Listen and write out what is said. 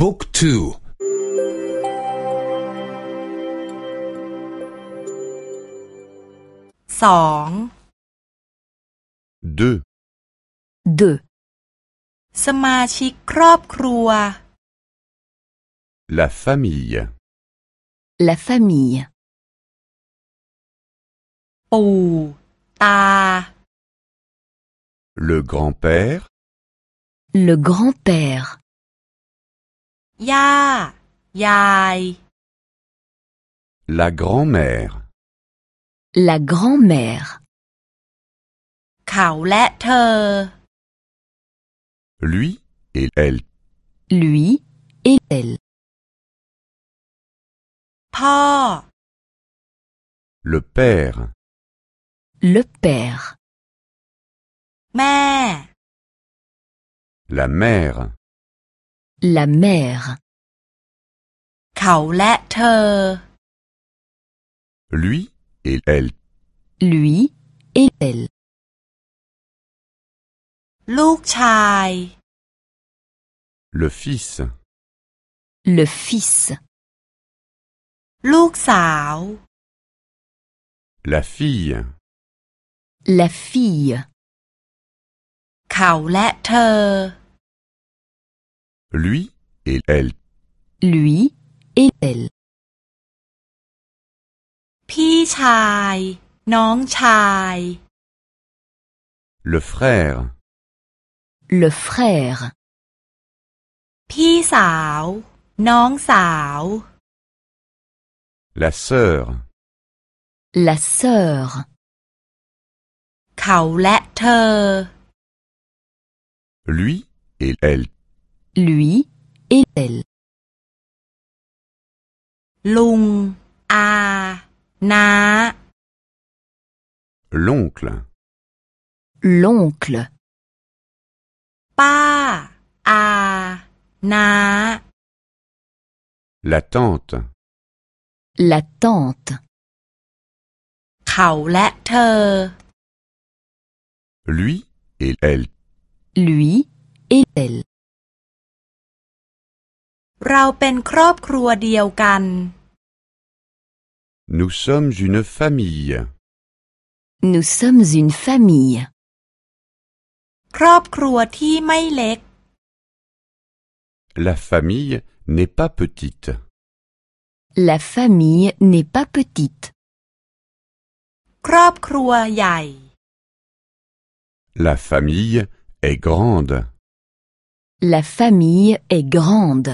บุ๊กทู สอง 2. 2. สมาชิกครอบครัว La famille. La famille. ปู่ ตา Le grand-père. Le grand-père. ย่า ยาย La grand-mère. La grand-mère. เขาและเธอ Lui et elle. Lui et elle. พ่อ Le père. Le père. แม่ La mère. La mère. Kaulette. Lui et elle. Lui et elle. Lukchai. Le fils. Le fils. Luksao. La fille. La fille. Kaulette. Lui et elle. Lui et elle. พี่ชาย น้องชาย Le frère. Le frère. พี่สาว น้องสาว La sœur. La sœur. เขาและเธอ Lui et elle. lui et elle. Lung à na. L'oncle. L'oncle. Pa à na. La tante. La tante. Lui et elle. Lui et elle. เราเป็นครอบครัวเดียวกัน Nous sommes une famille. Nous sommes une famille. ครอบครัวที่ไม่เล็ก La famille n'est pas petite. La famille n'est pas petite. ครอบครัวใหญ่ La famille est grande. La famille est grande.